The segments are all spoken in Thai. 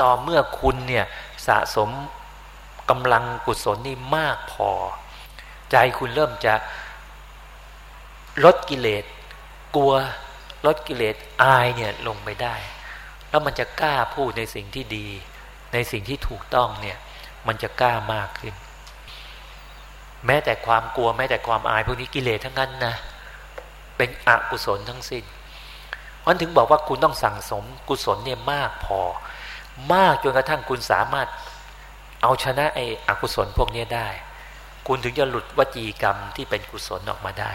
ต่อเมื่อคุณเนี่ยสะสมกำลังกุศลนี่มากพอ ใจคุณเริ่มจะลดกิเลสกลัวลดกิเลสอายเนี่ยลงไปได้ แล้วมันจะกล้าพูดในสิ่งที่ดี ในสิ่งที่ถูกต้องเนี่ยมันจะกล้ามากขึ้น แม้แต่ความกลัวแม้แต่ความอายพวกนี้กิเลสทั้งนั้นนะเป็นอกุศลทั้งสิ้นมันถึงบอกว่าคุณต้องสั่งสมกุศลเนี่ยมากพอ มากจนกระทั่งคุณสามารถเอาชนะไอ้อกุศลพวกนี้ได้ คุณถึงจะหลุดวจีกรรมที่เป็นกุศลออกมาได้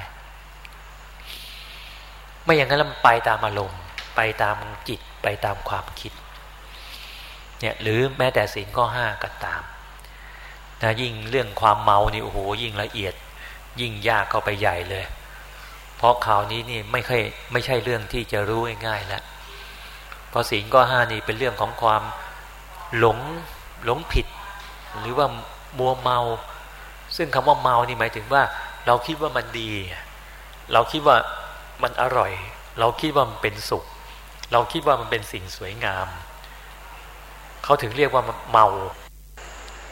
ไม่อย่างนั้นมันไปตามอารมณ์ไปตามจิตไปตามความคิดเนี่ยหรือแม้แต่สิ่งข้อห้าก็ตามนะยิ่งเรื่องความเมานี่โอ้โหยิ่งละเอียด ยิ่งยากเข้าไปใหญ่เลย เพราะข่าวนี้นี่ไม่ค่อยไม่ใช่เรื่องที่จะรู้ง่ายๆแล้วเพราะสิ่งข้อห้านี่เป็นเรื่องของความ หลงหลงผิด หรือว่ามัวเมา ซึ่งคำว่าเมานี่หมายถึงว่า เราคิดว่ามันดี เราคิดว่ามันอร่อย เราคิดว่ามันเป็นสุข เราคิดว่ามันเป็นสิ่งสวยงาม เขาถึงเรียกว่าเมา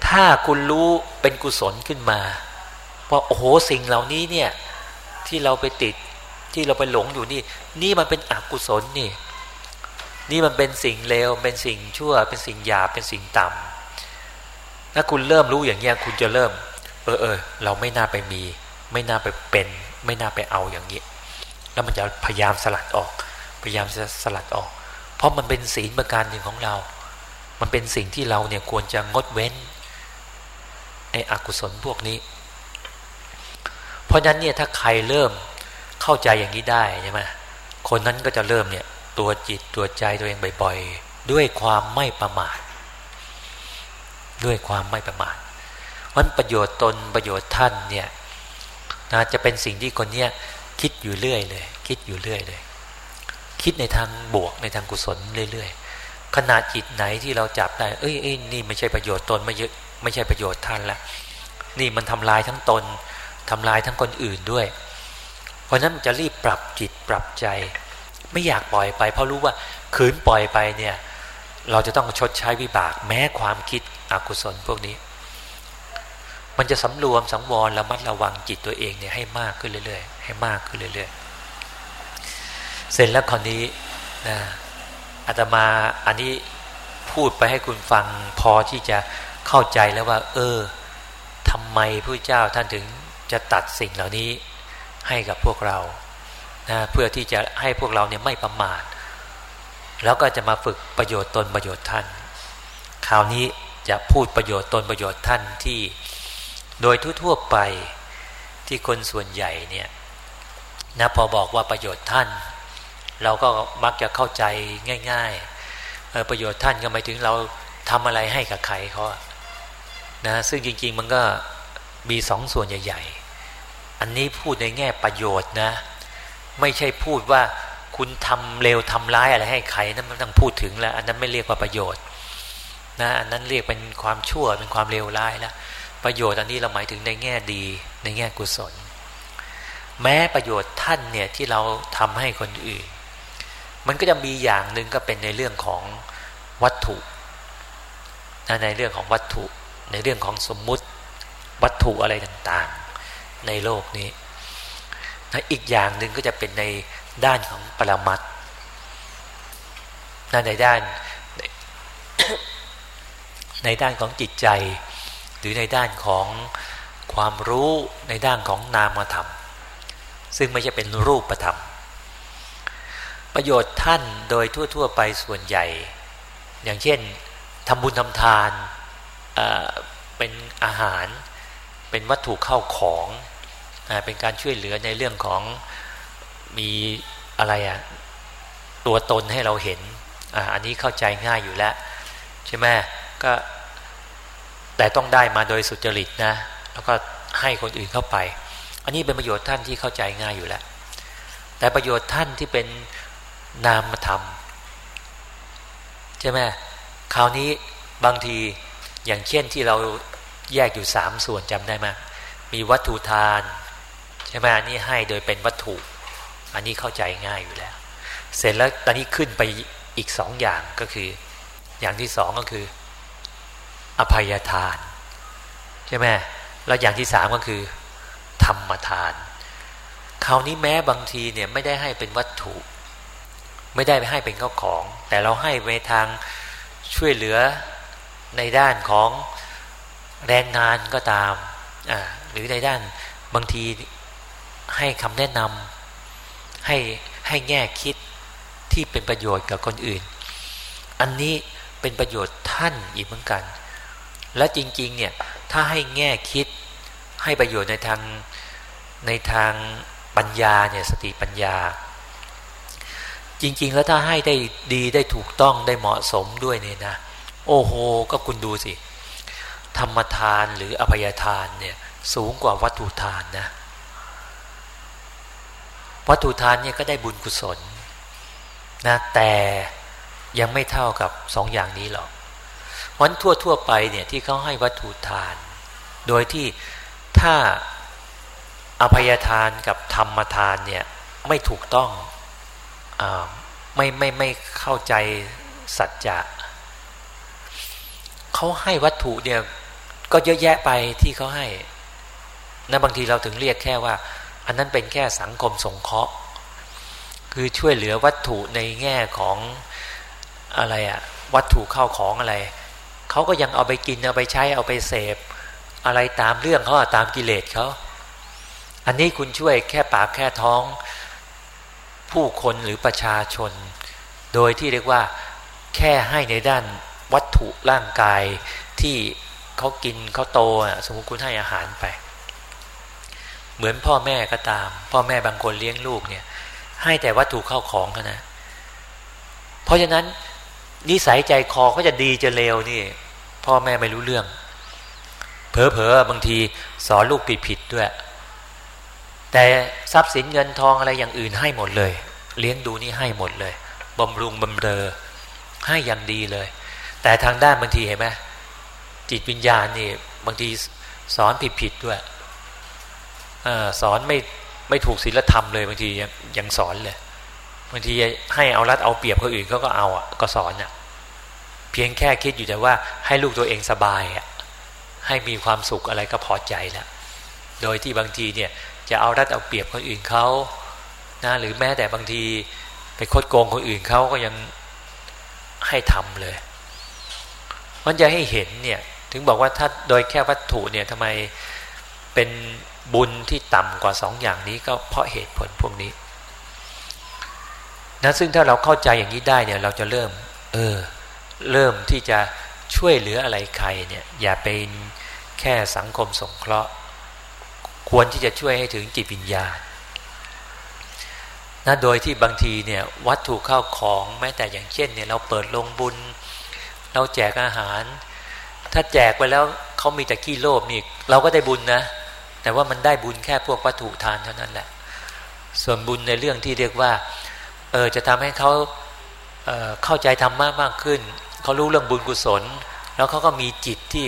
ถ้าคุณรู้เป็นกุศลขึ้นมาว่าโอ้โหสิ่งเหล่านี้เนี่ยที่เราไปติดที่เราไปหลงอยู่นี่ นี่มันเป็นอกุศลนี่ นี่มันเป็นสิ่งเลวเป็นสิ่งชั่ว เป็นสิ่งหยาบเป็นสิ่งต่ำถ้าคุณเริ่มรู้อย่างเงี้คุณจะเริ่ม เออเออเราไม่น่าไปมี ไม่น่าไปเป็น ไม่น่าไปเอาอย่างนี้ แล้วมันจะพยายามสลัดออก พยายามจะสลัดออก เพราะมันเป็นศีลประการหนึ่งของเรา มันเป็นสิ่งที่เราเนี่ยควรจะงดเว้นไอ้อกุศลพวกนี้ เพราะนั้นเนี่ยถ้าใครเริ่มเข้าใจอย่างนี้ได้ใช่ไหมคนนั้นก็จะเริ่มเนี่ย ตัวจิตตัวใจตัวเองบ่อยๆ ด้วยความไม่ประมาทด้วยความไม่ประมาทวันประโยชน์ตนประโยชน์ท่านเนี่ยนะจะเป็นสิ่งที่คนเนี้ยคิดอยู่เรื่อยเลย คิดอยู่เรื่อยเลย คิดในทางบวกในทางกุศลเรื่อยๆขนาดจิตไหนที่เราจับได้ เอ้ยเอ้ยนี่ไม่ใช่ประโยชน์ตนไม่ไม่ใช่ประโยชน์ท่านละนี่มันทำลายทั้งตนทำลายทั้งคนอื่นด้วย เพราะนั้นจะรีบปรับจิตปรับใจ ไม่อยากปล่อยไป เพราะรู้ว่าขืนปล่อยไปเนี่ย เราจะต้องชดใช้วิบาก แม้ความคิดอกุศลพวกนี้ มันจะสำรวมสังวรระมัดระวังจิตตัวเองเนี่ยให้มากขึ้นเรื่อยๆ ให้มากขึ้นเรื่อยๆ เสร็จแล้วคราวนี้นะอาตมาอันนี้พูดไปให้คุณฟังพอที่จะเข้าใจแล้วว่า เออทำไมพระเจ้าท่านถึงจะตัดสิ่งเหล่านี้ให้กับพวกเรา นะเพื่อที่จะให้พวกเราเนี่ยไม่ประมาทแล้วก็จะมาฝึกประโยชน์ตนประโยชน์ท่าน คราวนี้จะพูดประโยชน์ตนประโยชน์ท่านที่โดยทั่วๆไปที่คนส่วนใหญ่เนี่ยนะพอบอกว่าประโยชน์ท่าน เราก็มักจะเข้าใจง่ายๆประโยชน์ท่านก็หมายถึงเราทำอะไรให้กับใครเขานะซึ่งจริงๆมันก็มีสองส่วนใหญ่ ๆ อันนี้พูดในแง่ประโยชน์นะ ไม่ใช่พูดว่าคุณทำเลวทำร้ายอะไรให้ใครนั้นมันต้องพูดถึงแล้ว อันนั้นไม่เรียกว่าประโยชน์นะอันนั้นเรียกเป็นความชั่วเป็นความเลวร้ายแล้วประโยชน์อันนี้เราหมายถึงในแง่ดีในแง่กุศล แม้ประโยชน์ท่านเนี่ยที่เราทำให้คนอื่น มันก็จะมีอย่างหนึ่งก็เป็นในเรื่องของวัตถุนะในเรื่องของวัตถุ ในเรื่องของสมมุติวัตถุอะไรต่างๆ ในโลกนี้ นะอีกอย่างหนึ่งก็จะเป็นในด้านของปรมัตนั่นในด้านในด้านของจิตใจ หรือในด้านของความรู้ในด้านของนามธรรม ซึ่งไม่ใช่เป็นรูปธรรม ประโยชน์ท่านโดยทั่ว ๆ ไปส่วนใหญ่ อย่างเช่นทำบุญทำทานเป็นอาหาร เป็นวัตถุเข้าของ เป็นการช่วยเหลือในเรื่องของมีอะไรอะตัวตนให้เราเห็นออันนี้เข้าใจง่ายอยู่แล้ว ใช่ไหมก็แต่ต้องได้มาโดยสุจริตนะ แล้วก็ให้คนอื่นเข้าไป อันนี้เป็นประโยชน์ท่านที่เข้าใจง่ายอยู่แล้ว แต่ประโยชน์ท่านที่เป็นนามธรรมใช่ไหมคราวนี้บางทีอย่างเช่นที่เราแยกอยู่สามส่วนจำได้ไหมมีวัตถุทาน ใช่ไหมอันนี้ให้โดยเป็นวัตถุ อันนี้เข้าใจง่ายอยู่แล้ว เสร็จแล้วตอนนี้ขึ้นไปอีกสองอย่างก็คือ อย่างที่สองก็คือ อภัยทาน ใช่ไหมแล้วอย่างที่สามก็คือ ธรรมทาน คราวนี้แม้บางทีเนี่ยไม่ได้ให้เป็นวัตถุ ไม่ได้ไปให้เป็นข้าของ แต่เราให้ในทางช่วยเหลือในด้านของแรงงานก็ตาม หรือในด้านบางที ให้คำแนะนำให้ให้แง่คิดที่เป็นประโยชน์กับคนอื่น อันนี้เป็นประโยชน์ท่านอีกเหมือนกัน และจริงๆเนี่ยถ้าให้แง่คิดให้ประโยชน์ในทางในทางปัญญาเนี่ยสติปัญญา จริง ๆ แล้วถ้าให้ได้ดีได้ถูกต้องได้เหมาะสมด้วยเนี่ยนะ โอ้โห ก็คุณดูสิ ธรรมทานหรืออภัยทานเนี่ยสูงกว่าวัตถุทานนะ วัตถุทานเนี่ยก็ได้บุญกุศลนะแต่ยังไม่เท่ากับสองอย่างนี้หรอกวันทั่วทั่วไปเนี่ยที่เขาให้วัตถุทาน โดยที่ถ้าอภัยทานกับธรรมทานเนี่ยไม่ถูกต้องอไม่ไม่ไม่เข้าใจสัจจะเขาให้วัตถุเนี่ยก็เยอะแยะไปที่เขาให้นะบางทีเราถึงเรียกแค่ว่า อันนั้นเป็นแค่สังคมสงเคราะห์ คือช่วยเหลือวัตถุในแง่ของอะไรอะวัตถุเข้าของอะไรเขาก็ยังเอาไปกินเอาไปใช้เอาไปเสพ อะไรตามเรื่องเขาตามกิเลสเขาอันนี้คุณช่วยแค่ปากแค่ท้อง ผู้คนหรือประชาชน โดยที่เรียกว่าแค่ให้ในด้านวัตถุร่างกายที่เขากินเขาโตอะสมมติคุณให้อาหารไป เหมือนพ่อแม่ก็ตาม พ่อแม่บางคนเลี้ยงลูกเนี่ย ให้แต่วัตถุเข้าของเขานะ เพราะฉะนั้น นิสัยใจคอเขาจะดีจะเลวนี่ พ่อแม่ไม่รู้เรื่อง เผลอๆบางทีสอนลูกผิดผิดด้วย แต่ทรัพย์สินเงินทองอะไรอย่างอื่นให้หมดเลย เลี้ยงดูนี่ให้หมดเลยบำรุงบำเรอ ให้อย่างดีเลย แต่ทางด้านบางทีเห็นไหมจิตวิญญาณนี่บางทีสอนผิดผิดด้วย สอนไม่ไม่ถูกศีลธรรมเลยบางทียังยังสอนเลยบางทีให้เอารัดเอาเปรียบคนอื่นเขาก็เอาอะก็สอนอะเพียงแค่คิดอยู่แต่ว่าให้ลูกตัวเองสบายอะให้มีความสุขอะไรก็พอใจแล้วโดยที่บางทีเนี่ยจะเอารัดเอาเปรียบคนอื่นเขานะหรือแม้แต่บางทีไปคดโกงคนอื่นเขาก็ยังให้ทำเลยมันจะให้เห็นเนี่ยถึงบอกว่าถ้าโดยแค่วัตถุเนี่ยทำไมเป็น บุญที่ต่ำกว่าสองอย่างนี้ก็เพราะเหตุผลพวกนี้นะซึ่งถ้าเราเข้าใจอย่างนี้ได้เนี่ยเราจะเริ่ม เออ เริ่มที่จะช่วยเหลืออะไรใครเนี่ยอย่าเป็นแค่สังคมสงเคราะห์ ควรที่จะช่วยให้ถึงจิตวิญญาณนะโดยที่บางทีเนี่ยวัตถุเข้าของแม้แต่อย่างเช่นเนี่ยเราเปิดลงบุญ เราแจกอาหาร ถ้าแจกไปแล้วเขามีแต่ขี้โลภนี่เราก็ได้บุญนะ แต่ว่ามันได้บุญแค่พวกวัตถุทานเท่านั้นแหละ ส่วนบุญในเรื่องที่เรียกว่าเออจะทำให้เขาเเข้าใจธรรมะมากขึ้น เขารู้เรื่องบุญกุศล แล้วเขาก็มีจิตที่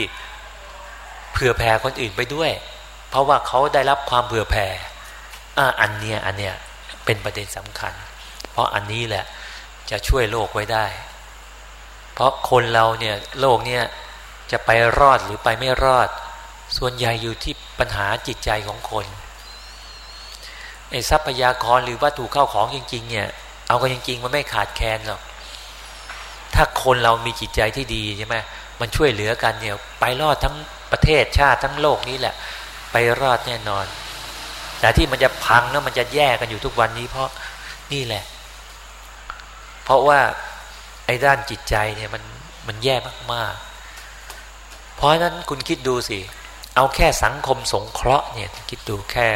เผื่อแผ่คนอื่นไปด้วย เพราะว่าเขาได้รับความเผื่อแผ่อันเนี้ยอันเนี้ยเป็นประเด็นสำคัญ เพราะอันนี้แหละจะช่วยโลกไว้ได้ เพราะคนเราเนี่ยโลกเนี่ยจะไปรอดหรือไปไม่รอด ส่วนใหญ่อยู่ที่ปัญหาจิตใจของคนไอ้ทรัพยากรหรือวัตถุเข้าของจริง ๆ เนี่ย เอากันจริง ๆ มันไม่ขาดแคลนหรอกถ้าคนเรามีจิตใจที่ดีใช่ไหมมันช่วยเหลือกันเนี่ย ไปรอดทั้งประเทศชาติทั้งโลกนี้แหละ ไปรอดแน่นอน แต่ที่มันจะพังแล้วมันจะแย่กันอยู่ทุกวันนี้ เพราะนี่แหละ เพราะว่าไอ้ด้านจิตใจเนี่ยมันมันแย่มากๆ เพราะนั้นคุณคิดดูสิ เอาแค่สังคมสงเคราะห์เนี่ยคิดดูแค่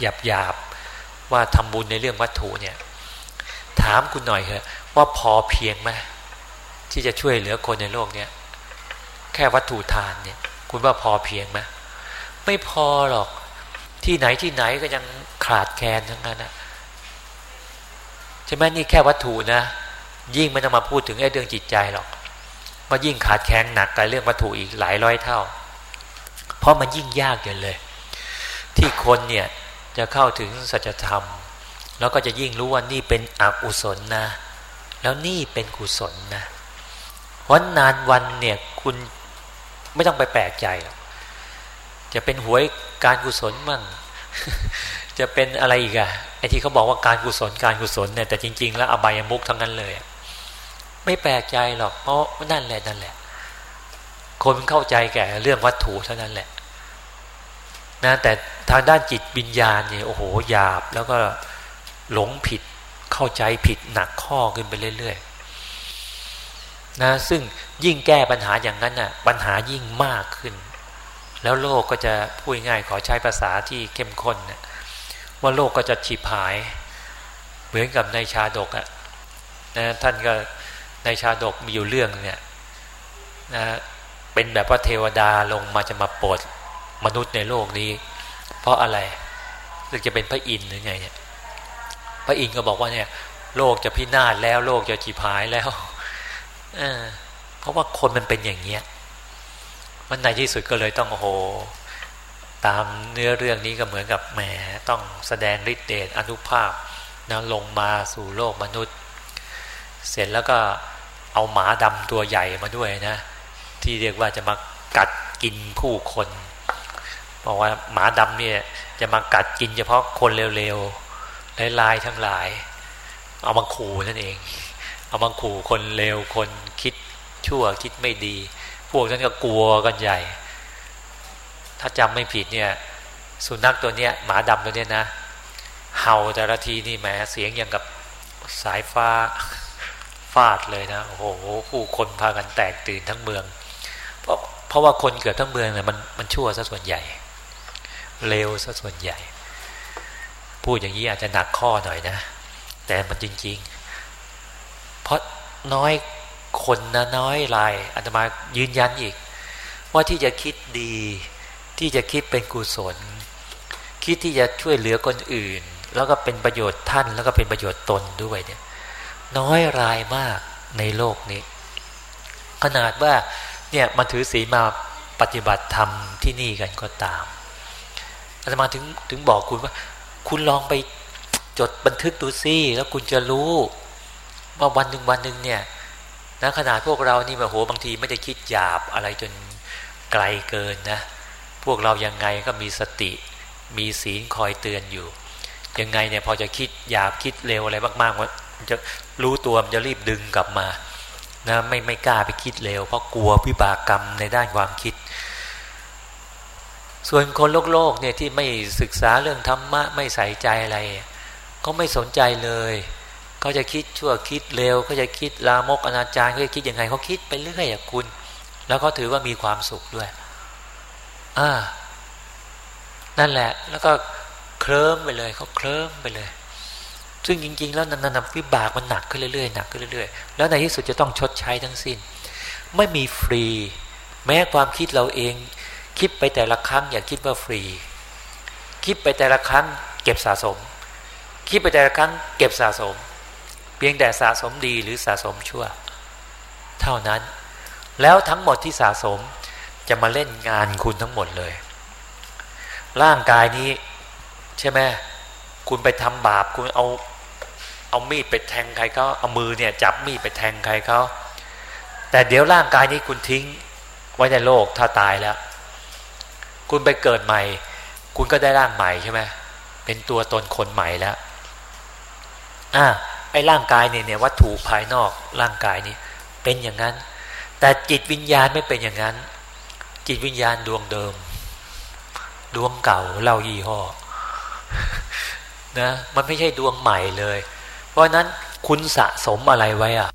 หยาบหยาบว่าทำบุญในเรื่องวัตถุเนี่ย ถามคุณหน่อยเถอะว่าพอเพียงไหมที่จะช่วยเหลือคนในโลกเนี้ยแค่วัตถุทานเนี่ย คุณว่าพอเพียงไหมไม่พอหรอกที่ไหนที่ไหนก็ยังขาดแคลนทั้งนั้นนะใช่ไหมนี่แค่วัตถุนะ ยิ่งไม่ต้องมาพูดถึงไอ้เรื่องจิตใจหรอกว่ายิ่งขาดแคลนหนักกับเรื่องวัตถุอีกหลายร้อยเท่า เพราะมันยิ่งยากเกินเลย ที่คนเนี่ยจะเข้าถึงสัจธรรม แล้วก็จะยิ่งรู้ว่านี่เป็นอกุศลนะ แล้วนี่เป็นกุศลนะวันนานวันเนี่ยคุณไม่ต้องไปแปลกใจหรอกจะเป็นหวยการกุศลมั่ง จะเป็นอะไรอีกอะไอที่เขาบอกว่าการกุศลการกุศลเนี่ยแต่จริง ๆ แล้วอบายมุกทั้งนั้นเลย ไม่แปลกใจหรอกเพราะนั่นแหละนั่นแหละ คนเข้าใจแก่เรื่องวัตถุเท่านั้นแหละนะแต่ทางด้านจิตวิญญาณเนี่ยโอ้โหหยาบแล้วก็หลงผิดเข้าใจผิดหนักข้อขึ้นไปเรื่อยๆนะซึ่งยิ่งแก้ปัญหาอย่างนั้นน่ะปัญหายิ่งมากขึ้น แล้วโลกก็จะพูดง่ายขอใช้ภาษาที่เข้มข้นนะว่าโลกก็จะฉีบหาย เหมือนกับในชาดกอะ่ะนะท่านก็ในชาดกมีอยู่เรื่องเนี่ยนะ เป็นแบบว่าเทวดาลงมาจะมาโปรดมนุษย์ในโลกนี้ เพราะอะไรซึ่งจะเป็นพระอินทร์หรือไงเนี่ยพระอินทร์ก็บอกว่าเนี่ย โลกจะพินาศแล้วโลกจะจีบหายแล้วเเพราะว่าคนมันเป็นอย่างเงี้ยมันในที่สุดก็เลยต้องโอ้โห ตามเนื้อเรื่องนี้ก็เหมือนกับแหมต้องแสดงฤทธิ์เดชอนุภาพนะลงมาสู่โลกมนุษย์ เสร็จแล้วก็เอาหมาดำตัวใหญ่มาด้วยนะ ที่เรียกว่าจะมากัดกินผู้คนบอกว่าหมาดำเนี่ยจะมากัดกินเฉพาะคนเร็วๆลายๆทั้งหลาย เอามาขู่นั่นเอง เอามาขู่คนเร็วคนคิดชั่วคิดไม่ดี พวกนั้นก็กลัวกันใหญ่ ถ้าจำไม่ผิดเนี่ย สุนัขตัวเนี้ยหมาดำตัวเนี้ยนะเห่าแต่ละทีนี่แหมเสียงอย่างกับสายฟ้าฟาดเลยนะโอ้โหผู้คนพากันแตกตื่นทั้งเมือง เพราะเพราะว่าคนเกิดทั้งเมืองเนี่ยมันมันชั่วซะส่วนใหญ่เลวซะส่วนใหญ่ พูดอย่างนี้อาจจะหนักข้อหน่อยนะ แต่มันจริง ๆ เพราะน้อยคนนะน้อยรายอาตมายืนยันอีก ว่าที่จะคิดดีที่จะคิดเป็นกุศล คิดที่จะช่วยเหลือคนอื่น แล้วก็เป็นประโยชน์ท่านแล้วก็เป็นประโยชน์ตนด้วยเนี่ยน้อยรายมากในโลกนี้ ขนาดว่า เนี่ยมาถือศีลมาปฏิบัติธรรมที่นี่กันก็ตามอาตมาถึงถึงบอกคุณว่า คุณลองไปจดบันทึกดูซิแล้วคุณจะรู้ ว่าวันหนึ่งวันหนึ่งเนี่ยนะขนาดพวกเรานี่แบบโหบางทีไม่ได้คิดหยาบอะไรจนไกลเกินนะ พวกเรายังไงก็มีสติ มีศีลคอยเตือนอยู่ ยังไงเนี่ยพอจะคิดหยาบคิดเร็วอะไรมากๆมันจะรู้ตัวมันจะรีบดึงกลับมา นะไม่ไม่กล้าไปคิดเร็วเพราะกลัววิบากกรรมในด้านความคิด ส่วนคนโลกโลกเนี่ยที่ไม่ศึกษาเรื่องธรรมะไม่ใส่ใจอะไร ก็ไม่สนใจเลยเขาจะคิดชั่วคิดเร็วเขาจะคิดลามกอนาจารเขาจะคิดยังไงเขาคิดไปเรื่อยอะคุณ แล้วเขาถือว่ามีความสุขด้วยอ่านั่นแหละ แล้วก็เคลิ้มไปเลยเขาเคลิ้มไปเลย ซึ่งจริง ๆ แล้วนันนวิบากมันหนักขึ้นเรื่อยๆหนักขึ้นเรื่อยๆ แล้วในที่สุดจะต้องชดใช้ทั้งสิ้น ไม่มีฟรี แม้ความคิดเราเอง คิดไปแต่ละครั้งอย่าคิดว่าฟรี คิดไปแต่ละครั้งเก็บสะสม คิดไปแต่ละครั้งเก็บสะสม เพียงแต่สะสมดีหรือสะสมชั่ว เท่านั้น แล้วทั้งหมดที่สะสมจะมาเล่นงานคุณทั้งหมดเลย ร่างกายนี้ ใช่ไหมคุณไปทำบาปคุณเอา เอามีดไปแทงใครเขาเอามือเนี่ยจับมีดไปแทงใครเขาแต่เดี๋ยวร่างกายนี้คุณทิ้ง ไว้ในโลกถ้าตายแล้ว คุณไปเกิดใหม่ คุณก็ได้ร่างใหม่ใช่ไหมเป็นตัวตนคนใหม่แล้วอ่าไอ้ร่างกายเนี่ยเนี่ยวัตถุภายนอกร่างกายนี้เป็นอย่างนั้น แต่จิตวิญญาณไม่เป็นอย่างนั้น จิตวิญญาณดวงเดิม ดวงเก่าเล่ายี่ห้อนะมันไม่ใช่ดวงใหม่เลย เพราะนั้นคุณสะสมอะไรไว้อะ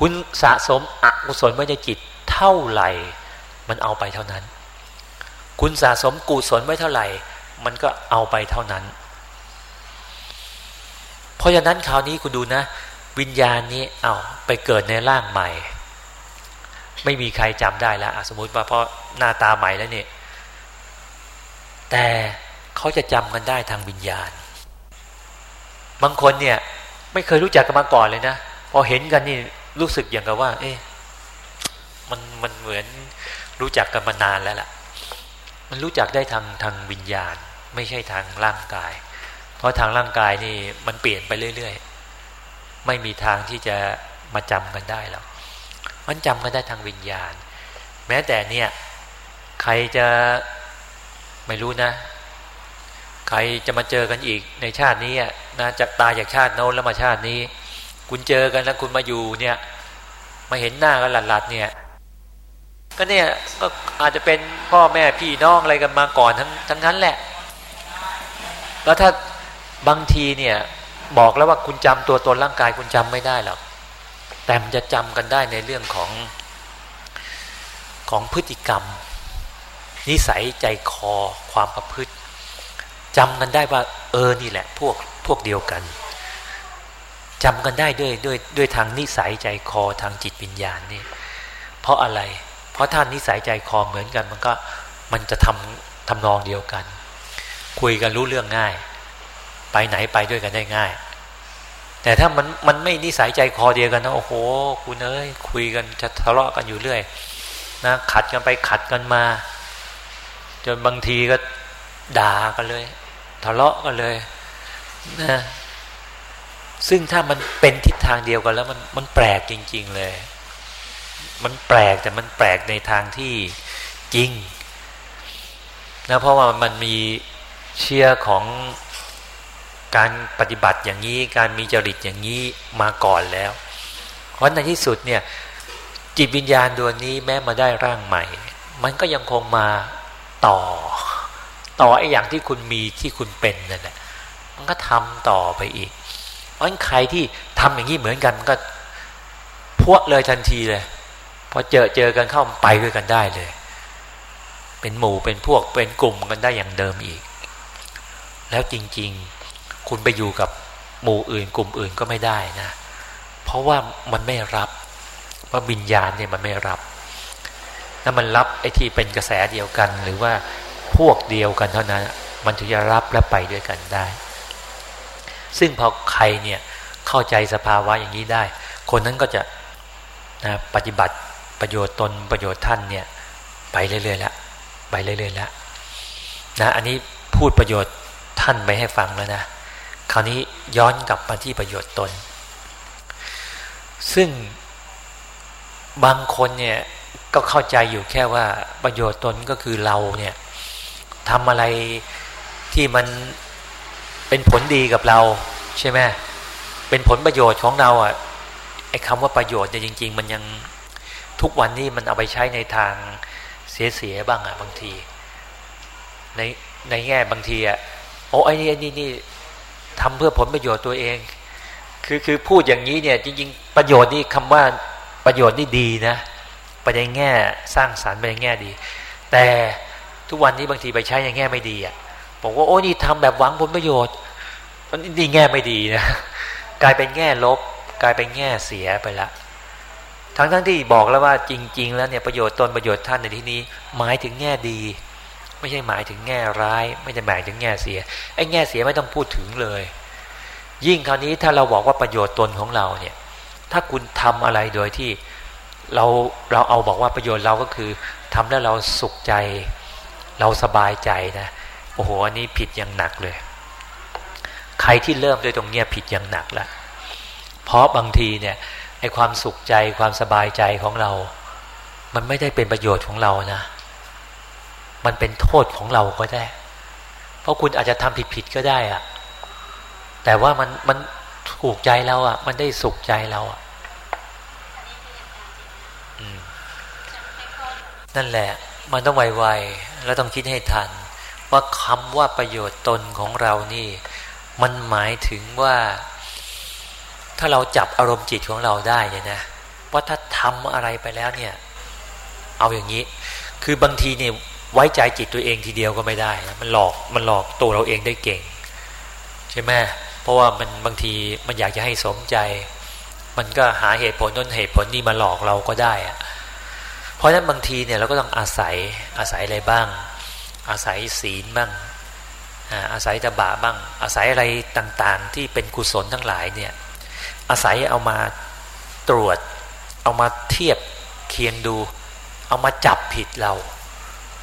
คุณสะสมอกุศลไว้ในจิตเท่าไหร่ มันเอาไปเท่านั้น คุณสะสมกุศลไว้เท่าไหร่ มันก็เอาไปเท่านั้น เพราะฉะนั้นคราวนี้คุณดูนะ วิญญาณนี้เอาไปเกิดในร่างใหม่ ไม่มีใครจำได้แล้วสมมติว่าเพราะหน้าตาใหม่แล้วเนี่ยแต่เขาจะจำกันได้ทางวิญญาณ บางคนเนี่ย ไม่เคยรู้จักกันมาก่อนเลยนะพอเห็นกันนี่รู้สึกอย่างกับว่า เอ๊ะมันมันเหมือนรู้จักกันมานานแล้วล่ะ มันรู้จักได้ทางทางวิญญาณ ไม่ใช่ทางร่างกาย เพราะทางร่างกายนี่มันเปลี่ยนไปเรื่อยๆ ไม่มีทางที่จะมาจำกันได้แล้วมันจำกันได้ทางวิญญาณ แม้แต่เนี่ย ใครจะไม่รู้นะ ใครจะมาเจอกันอีกในชาตินี้นะจากตายจากชาติโน้นแล้วมาชาตินี้ คุณเจอกันแล้วคุณมาอยู่เนี่ย มาเห็นหน้ากันหลัดๆเนี่ยก็เนี่ยก็อาจจะเป็นพ่อแม่พี่น้องอะไรกันมาก่อนทั้งทั้งนั้นแหละ แล้วถ้าบางทีเนี่ย บอกแล้วว่าคุณจำตัวตนร่างกายคุณจำไม่ได้หรอกแต่มันจะจำกันได้ในเรื่องของของพฤติกรรม นิสัยใจคอความประพฤติ จำกันได้ว่า เออนี่แหละ พวกพวกเดียวกันจำกันได้ด้วยด้วยด้วยทางนิสัยใจคอทางจิตวิญญาณนี่เพราะอะไร เพราะท่านนิสัยใจคอเหมือนกันมันก็มันจะทำทำนองเดียวกัน คุยกันรู้เรื่องง่าย ไปไหนไปด้วยกันได้ง่าย แต่ถ้ามันมันไม่นิสัยใจคอเดียวกันนะโอ้โหคุณเอ้ยคุยกันจะทะเลาะกันอยู่เรื่อยนะขัดกันไปขัดกันมา จนบางทีก็ด่ากันเลย ทะเลาะกันเลยนะซึ่งถ้ามันเป็นทิศทางเดียวกันแล้วมันมันแปลกจริง ๆเลย มันแปลกแต่มันแปลกในทางที่จริงนะเพราะว่ามันมีเชื่อของการปฏิบัติอย่างนี้ การมีจริตอย่างนี้มาก่อนแล้ว เพราะในที่สุดเนี่ยจิตวิญญาณดวงนี้แม้มาได้ร่างใหม่ มันก็ยังคงมาต่อ ต่อไอ้อย่างที่คุณมีที่คุณเป็นนั่นแหละมันก็ทำต่อไปอีก เพราะงั้นใครที่ทำอย่างนี้เหมือนกันก็พวกเลยทันทีเลยพอเจอเจอกันเข้าไปด้วยกันได้เลย เป็นหมู่เป็นพวกเป็นกลุ่มกันได้อย่างเดิมอีก แล้วจริง ๆ คุณไปอยู่กับหมู่อื่น กลุ่มอื่นก็ไม่ได้นะ เพราะว่ามันไม่รับว่าวิญญาณเนี่ยมันไม่รับถ้ามันรับไอ้ที่เป็นกระแสเดียวกันหรือว่า พวกเดียวกันเท่านั้น มันถึงจะรับและไปด้วยกันได้ ซึ่งพอใครเนี่ยเข้าใจสภาวะอย่างนี้ได้ คนนั้นก็จะนะปฏิบัติประโยชน์ตนประโยชน์ท่านเนี่ยไปเรื่อยๆแล้วไปเรื่อยๆแล้วนะอันนี้พูดประโยชน์ท่านไปให้ฟังแล้วนะคราวนี้ย้อนกลับมาที่ประโยชน์ตน ซึ่งบางคนเนี่ยก็เข้าใจอยู่แค่ว่าประโยชน์ตนก็คือเราเนี่ย ทำอะไรที่มันเป็นผลดีกับเรา ใช่ไหมเป็นผลประโยชน์ของเราอะไอ้คำว่าประโยชน์เนี่ยจริง ๆ มันยังทุกวันนี้มันเอาไปใช้ในทางเสียๆบ้างอะบางที ในในแง่บางทีอะโอ้ไอ้นี่นี่นี่ทำเพื่อผลประโยชน์ตัวเอง คือคือพูดอย่างนี้เนี่ย จริง ๆ ประโยชน์นี่คำว่าประโยชน์นี่ดีนะไปในแง่สร้างสารรค์ไปในแง่ดี แต่ ทุกวันนี้บางทีไปใช้ในแง่ไม่ดีอะบอกว่าโอ้นี่ทำแบบหวังผลประโยชน์มันนี่แง่ไม่ดีนะกลายเป็นแง่ลบ กลายเป็นแง่เสียไปละทั้งทั้งที่บอกแล้วว่าจริง ๆ แล้วเนี่ยประโยชน์ตนประโยชน์ท่านในที่นี้ หมายถึงแง่ดี ไม่ใช่หมายถึงแง่ร้าย ไม่ได้หมายถึงแง่เสียไอ้แง่เสียไม่ต้องพูดถึงเลย ยิ่งคราวนี้ถ้าเราบอกว่าประโยชน์ตนของเราเนี่ย ถ้าคุณทำอะไรโดยที่เราเราเอาบอกว่าประโยชน์เราก็คือทำแล้วเราสุขใจ เราสบายใจนะโอ้โหอันนี้ผิดอย่างหนักเลย ใครที่เริ่มด้วยตรงเนี้ยผิดอย่างหนักละเพราะบางทีเนี่ยไอความสุขใจความสบายใจของเรา มันไม่ได้เป็นประโยชน์ของเรานะ มันเป็นโทษของเราก็ได้ เพราะคุณอาจจะทำผิดๆก็ได้อะแต่ว่ามันมันถูกใจเราอะ มันได้สุขใจเราอะนั่นแหละ มันต้องไวๆแล้วต้องคิดให้ทัน ว่าคำว่าประโยชน์ตนของเรานี่ มันหมายถึงว่า ถ้าเราจับอารมณ์จิตของเราได้เนี่ยนะว่าถ้าทำอะไรไปแล้วเนี่ย เอาอย่างนี้ คือบางทีเนี่ยไว้ใจจิตตัวเองทีเดียวก็ไม่ได้นะมันหลอกมันหลอกตัวเราเองได้เก่ง ใช่ไหมเพราะว่ามันบางทีมันอยากจะให้สมใจ มันก็หาเหตุผลต้นเหตุผลนี่มาหลอกเราก็ได้อะ เพราะฉะนั้นบางทีเนี่ยเราก็ต้องอาศัยอาศัยอะไรบ้าง อาศัยศีลบ้างอาศัยตบะบ้าง อาศัยอะไรต่างๆ ที่เป็นกุศลทั้งหลายเนี่ยอาศัยเอามาตรวจ เอามาเทียบเคียงดู เอามาจับผิดเรา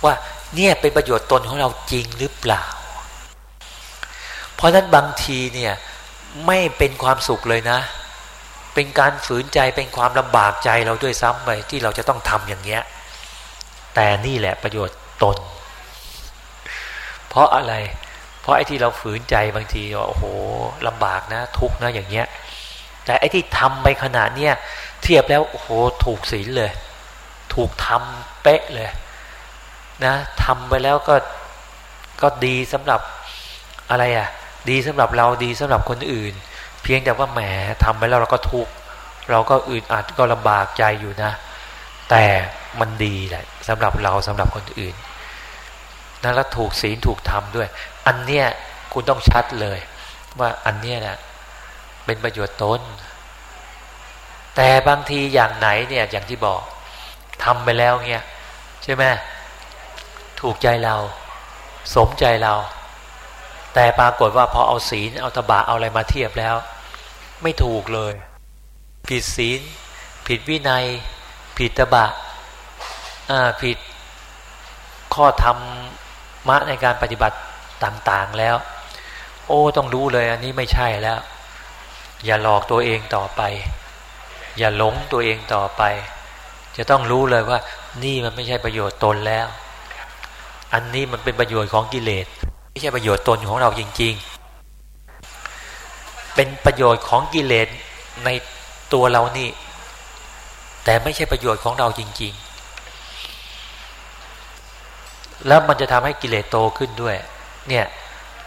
ว่าเนี่ยเป็นประโยชน์ตนของเราจริงหรือเปล่า เพราะนั้นบางทีเนี่ยไม่เป็นความสุขเลยนะ เป็นการฝืนใจเป็นความลำบากใจเราด้วยซ้ำไปที่เราจะต้องทำอย่างเงี้ย แต่นี่แหละประโยชน์ตน เพราะอะไร เพราะไอ้ที่เราฝืนใจบางทีโอ้โหลำบากนะ ทุกนะอย่างเงี้ย แต่ไอ้ที่ทำไปขนาดเนี้ยเทียบแล้วโอ้โหถูกศีลเลย ถูกทำเป๊ะเลยนะทำไปแล้วก็ก็ดีสำหรับอะไรอะ่ะ ดีสำหรับเราดีสำหรับคนอื่น เพียงแต่ว่าแหมทำไปแล้วเราก็ทุกข์เราก็อื่นอาจก็ลำบากใจอยู่นะ แต่มันดีแหละสำหรับเราสำหรับคนอื่นนะแล้วถูกศีลถูกทำด้วย อันเนี้ยคุณต้องชัดเลย ว่าอันเนี้ยนะเป็นประโยชน์ตนแต่บางทีอย่างไหนเนี่ยอย่างที่บอกทำไปแล้วเนี่ยใช่ไหมถูกใจเรา สมใจเรา แต่ปรากฏว่าพอเอาศีลเอาตบะเอาอะไรมาเทียบแล้ว ไม่ถูกเลย ผิดศีล ผิดวินัย ผิดตบะผิดข้อธรรมะในการปฏิบัติต่าง ๆแล้ว โอ้ต้องรู้เลยอันนี้ไม่ใช่แล้ว อย่าหลอกตัวเองต่อไป อย่าหลงตัวเองต่อไป จะต้องรู้เลยว่า นี่มันไม่ใช่ประโยชน์ตนแล้ว อันนี้มันเป็นประโยชน์ของกิเลส ไม่ใช่ประโยชน์ตนของเราจริง ๆ เป็นประโยชน์ของกิเลสในตัวเรานี่ แต่ไม่ใช่ประโยชน์ของเราจริง ๆ แล้วมันจะทำให้กิเลสโตขึ้นด้วย เนี่ย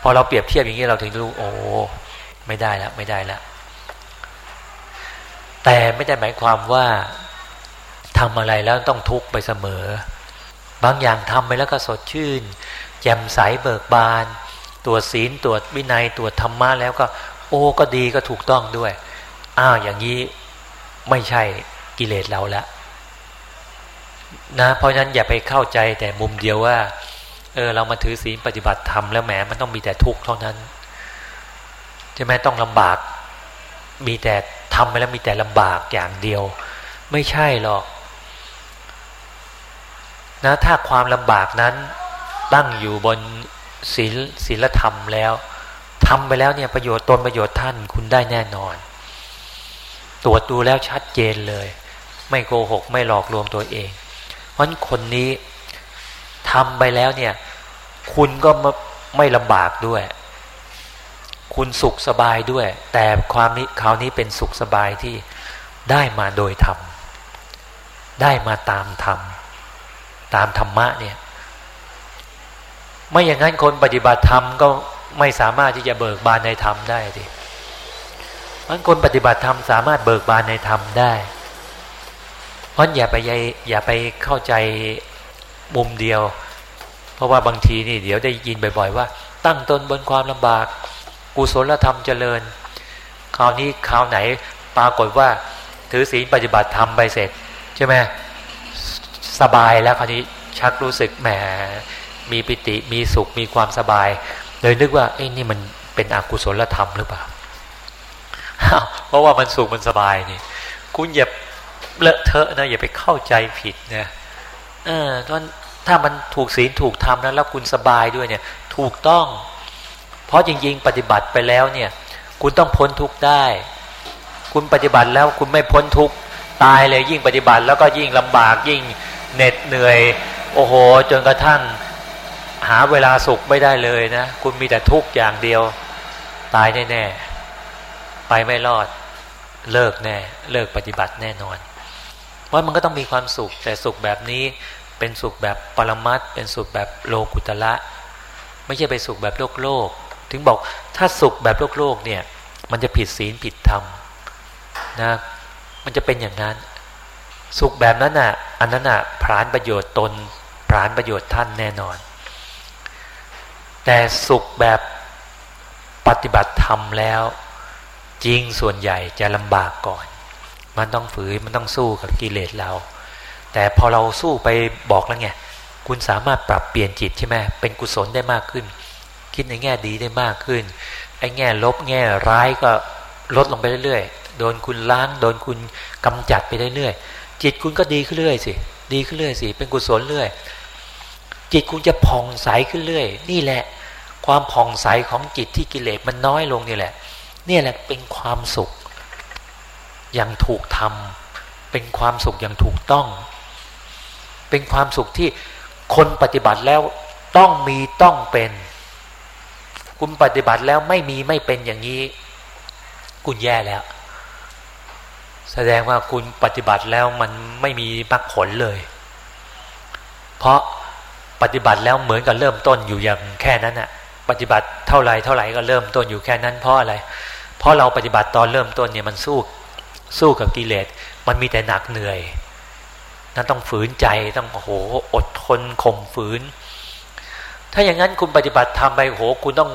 พอเราเปรียบเทียบอย่างนี้เราถึงรู้โอ้ไม่ได้แล้วไม่ได้แล้วแต่ไม่ได้หมายความว่าทำอะไรแล้วต้องทุกข์ไปเสมอ บางอย่างทำไปแล้วก็สดชื่น แจ่มใสเบิกบาน ตรวจศีลตรวจวินัยตรวจธรรมะแล้วก็ โอ้ก็ดีก็ถูกต้องด้วย อ้าวอย่างนี้ไม่ใช่กิเลสเราแล้วนะเพราะฉะนั้นอย่าไปเข้าใจแต่มุมเดียวว่าเออเรามาถือศีลปฏิบัติธรรมแล้วแหมมันต้องมีแต่ทุกข์เท่านั้นใช่ไหมต้องลำบาก มีแต่ทำไปแล้วมีแต่ลำบากอย่างเดียว ไม่ใช่หรอกนะถ้าความลำบากนั้น ตั้งอยู่บนศีลศีลธรรมแล้วทำไปแล้วเนี่ยประโยชน์ตนประโยชน์ท่านคุณได้แน่นอน ตรวจดูแล้วชัดเจนเลย ไม่โกหกไม่หลอกลวงตัวเอง เพราะคนนี้ทำไปแล้วเนี่ย คุณก็ไม่ลำบากด้วย คุณสุขสบายด้วย แต่ความนี้คราวนี้เป็นสุขสบายที่ได้มาโดยธรรมได้มาตามธรรมตามธรรมะเนี่ย ไม่อย่างนั้นคนปฏิบัติธรรมก็ไม่สามารถที่จะเบิกบานในธรรมได้ดิมันคนปฏิบัติธรรมสามารถเบิกบานในธรรมได้ เพราะอย่าไปอย่าไปเข้าใจมุมเดียว เพราะว่าบางทีนี่เดี๋ยวได้ยินบ่อย ๆ ว่า ตั้งตนบนความลำบาก กุศลธรรมเจริญ คราวนี้คราวไหนปรากฏว่า ถือศีลปฏิบัติธรรมไปเสร็จ ใช่ไหมสบายแล้วคราวนี้ชักรู้สึกแหม มีปิติมีสุขมีความสบาย เลยนึกว่าไอ้นี่มันเป็นอกุศลธรรมหรือเปล่าเพราะว่ามันสุขมันสบายนี่ คุณอย่าเลอะเทอะนะอย่าไปเข้าใจผิดนะเออตอนถ้ามันถูกศีลถูกทำนะแล้วแล้วคุณสบายด้วยเนี่ย ถูกต้อง เพราะจริง ๆ ปฏิบัติไปแล้วเนี่ย คุณต้องพ้นทุกข์ได้ คุณปฏิบัติแล้วคุณไม่พ้นทุกข์ตายเลยยิ่งปฏิบัติแล้วก็ยิ่งลำบากยิ่งเหน็ดเหนื่อย โอ้โห จนกระทั่ง หาเวลาสุขไม่ได้เลยนะ คุณมีแต่ทุกข์อย่างเดียว ตายแน่ๆไปไม่รอด เลิกแน่ เลิกปฏิบัติแน่นอนราะมันก็ต้องมีความสุข แต่สุขแบบนี้เป็นสุขแบบปรมัตเป็นสุขแบบโลกุตละ ไม่ใช่ไปสุขแบบโลกโลก ถึงบอกถ้าสุขแบบโลกโลกเนี่ย มันจะผิดศีลผิดธรรมนะมันจะเป็นอย่างนั้น สุขแบบนั้นน่ะ อันนั้นน่ะผานประโยชน์ตนผานประโยชน์ท่านแน่นอน แต่สุขแบบปฏิบัติธรรมแล้ว จริงส่วนใหญ่จะลำบากก่อน มันต้องฝืนมันต้องสู้กับกิเลสเรา แต่พอเราสู้ไปบอกแล้วไงคุณสามารถปรับเปลี่ยนจิตใช่ไหมเป็นกุศลได้มากขึ้น คิดในแง่ดีได้มากขึ้นไอ้แง่ลบแง่ร้ายก็ลดลงไปเรื่อยๆ โดนคุณล้าง โดนคุณกำจัดไปเรื่อยๆ จิตคุณก็ดีขึ้นเรื่อยสิ ดีขึ้นเรื่อยสิ เป็นกุศลเรื่อย จิตคุณจะผ่องใสขึ้นเรื่อย นี่แหละ ความผ่องใสของจิตที่กิเลสมันน้อยลงนี่แหละนี่แหละเป็นความสุข อย่างถูกทำเป็นความสุขอย่างถูกต้อง เป็นความสุขที่คนปฏิบัติแล้วต้องมีต้องเป็น คุณปฏิบัติแล้วไม่มีไม่เป็นอย่างนี้ คุณแย่แล้ว แสดงว่าคุณปฏิบัติแล้วมันไม่มีมรรคผลเลย เพราะ ปฏิบัติแล้วเหมือนกับเริ่มต้นอยู่อย่างแค่นั้นน่ะปฏิบัติเท่าไรเท่าไหร่ก็เริ่มต้นอยู่แค่นั้นเพราะอะไร เพราะเราปฏิบัติตอนเริ่มต้นเนี่ยมันสู้สู้กับกิเลสมันมีแต่หนักเหนื่อยนั่นต้องฝืนใจต้องโอ้โหอดทนข่มฝืน ถ้าอย่างนั้นคุณปฏิบัติทำไปโอ้โหคุณต้อง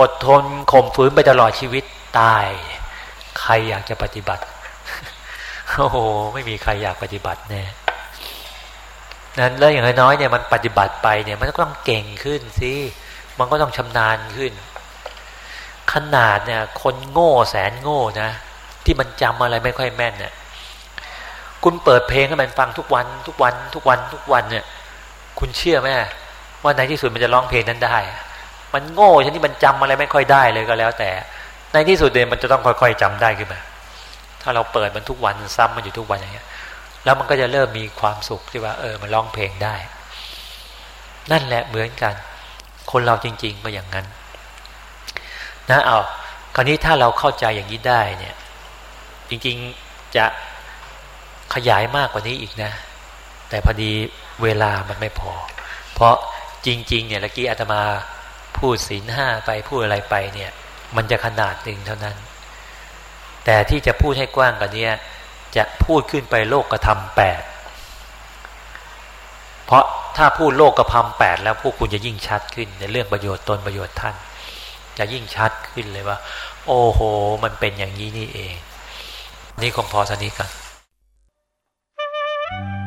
อดทนข่มฝืนไปตลอดชีวิตตาย ใครอยากจะปฏิบัติโอ้โหไม่มีใครอยากปฏิบัติแน่ นั้นแล้วอย่างน้อยเนี่ยมันปฏิบัติไปเนี่ย มันก็ต้องเก่งขึ้นสิมันก็ต้องชำนาญขึ้น ขนาดเนี่ย คนโง่แสนโง่นะที่มันจำอะไรไม่ค่อยแม่นเนี่ยคุณเปิดเพลงให้มันฟังทุกวันทุกวันทุกวันทุกวันเนี่ย คุณเชื่อไหมว่าในที่สุดมันจะร้องเพลงนั้นได้ มันโง่ชนิดมันจำอะไรไม่ค่อยได้เลยก็แล้ว แต่ ในที่สุดเดยมันจะต้องค่อย ๆจำได้ขึ้นมา ถ้าเราเปิดมันทุกวันซ้ำมันอยู่ทุกวันอย่างเงี้ย แล้วมันก็จะเริ่มมีความสุขที่ว่า เออมันร้องเพลงได้ นั่นแหละเหมือนกัน คนเราจริง ๆ ก็อย่างนั้น นะเอาคราวนี้ถ้าเราเข้าใจอย่างนี้ได้เนี่ย จริงๆจะขยายมากกว่านี้อีกนะ แต่พอดีเวลามันไม่พอ เพราะจริง ๆ เนี่ยเมื่อกี้อาตมาพูดศีลห้าไปพูดอะไรไปเนี่ย มันจะขนาดหนึ่งเท่านั้น แต่ที่จะพูดให้กว้างกว่านี้ จะพูดขึ้นไปโลกกระทำแปดเพราะถ้าพูดโลกกระทำแปดแล้วพวกคุณจะยิ่งชัดขึ้น ในเรื่องประโยชน์ตนประโยชน์ท่าน จะยิ่งชัดขึ้นเลยว่า โอ้โห มันเป็นอย่างนี้นี่เอง นี่คงพอสนิทกัน Thank you.